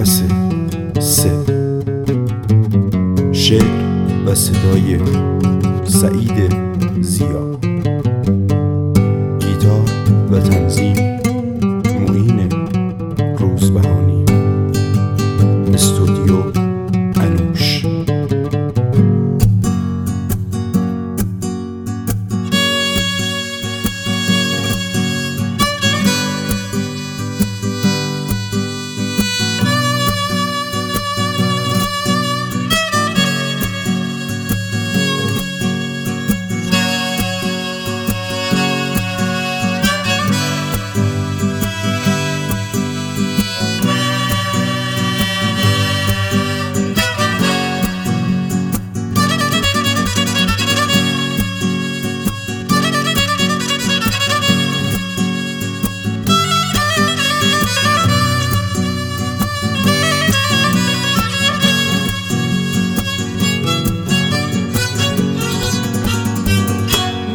نفس سه. شعر و صدای سعید زیا گیتار و تنظیم معین روزبهانی. استودیو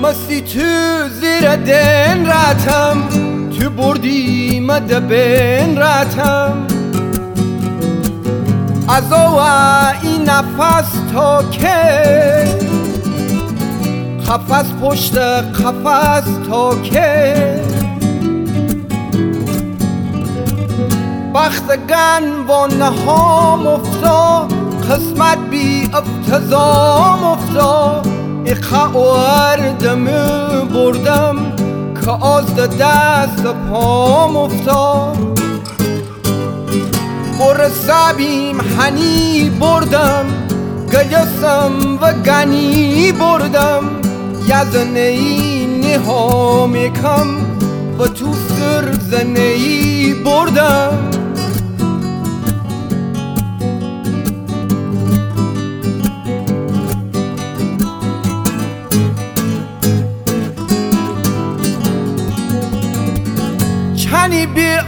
مستی تو زیر دن راتم تو بردی مده بین راتم. از او این نفس تا که قفس پشت قفس تا که بختگن و نهام افتا قسمت بی افتزام افتا اقا وردم بردم که از دست پام افتاد بر سبیم هنی بردم گیسم و گنی بردم یزنه ای نها میکم و تو سر زنه ای بردم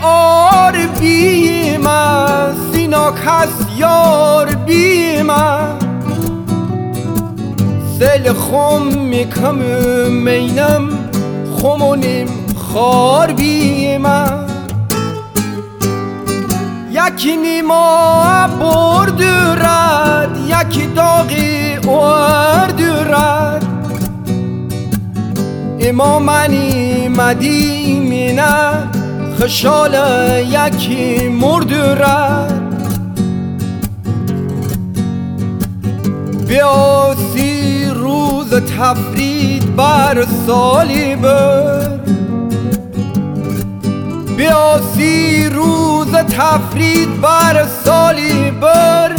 آر بیما سینا کس یار بیما سل خم میکم مینم خمونیم خار بیما یکی نیما برد رد یکی داغی ارد رد. اما منی مدینه خشال یکی مرد رد بیا سی روز تفرید بر سالی بر. بیا سی روز تفرید بر سالی بر.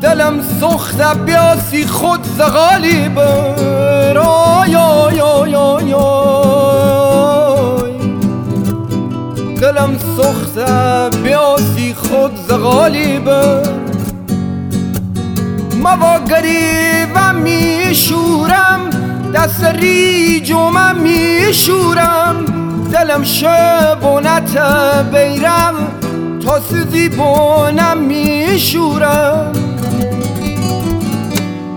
دلم سخته بیا سی خود زغالی بر. سخته بیا سی خود زغالی بر موا گریوم میشورم دست ریجومم میشورم. دلم شبونت بیرم تا سوزی بونم میشورم.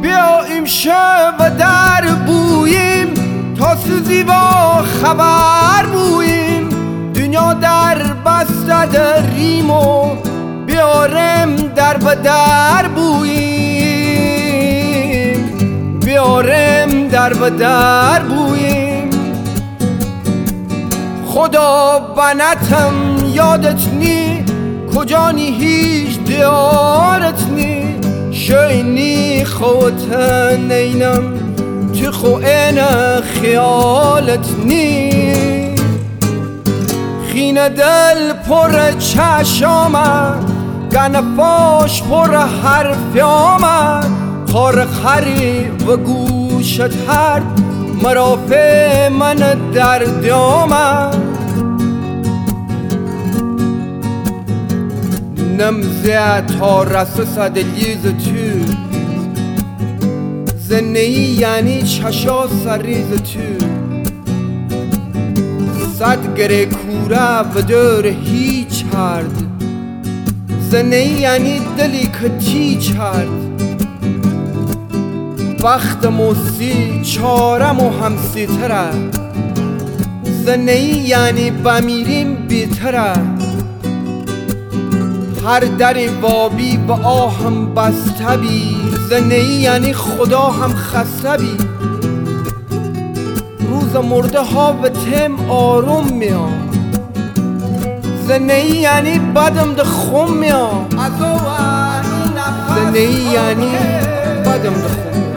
بیا امشب و در بوییم تا سوزی با خبر دریم و بیارم در به در بوییم. بیارم در به در بوییم. خدا بنتم یادت نی کجا نی هیچ دیارت نی. شینی خوت نینم تو خو این خیالت نی. خین دل پر چشامه گنفاش پر حرفیامه خار خری و گوشت هر مرافع من در دیامه نمزه تا رسه سدلیز تو. زنهی یعنی چشا سریز تو. صد گره کوره و دور هیچ هرد زنهی یعنی دلی که چی کرد وقت موسی چارم و همسی تره. زنهی یعنی بمیریم بیتره. هر دری وابی و آهم بستبی. زنهی یعنی خدا هم خستبی. روز مرده ها به تم آروم میام زنهی یعنی بدم ده خم میام زنهی یعنی بدم ده خم